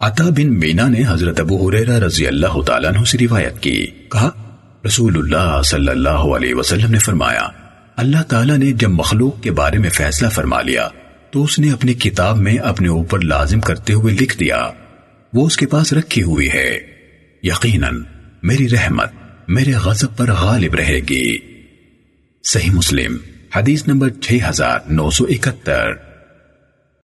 عطا بن مینا نے حضرت ابو حریرہ رضی اللہ تعالیٰ عنہ سے روایت کی۔ کہا، رسول اللہ صلی اللہ علیہ وسلم نے فرمایا، اللہ تعالیٰ نے جب مخلوق کے بارے میں فیصلہ فرما لیا، تو اس نے اپنی کتاب میں اپنے اوپر لازم کرتے ہوئے لکھ دیا۔ وہ اس کے پاس رکھی ہوئی ہے۔ یقیناً، میری رحمت میرے غضب پر غالب رہے گی۔ صحیح مسلم، حدیث نمبر 6971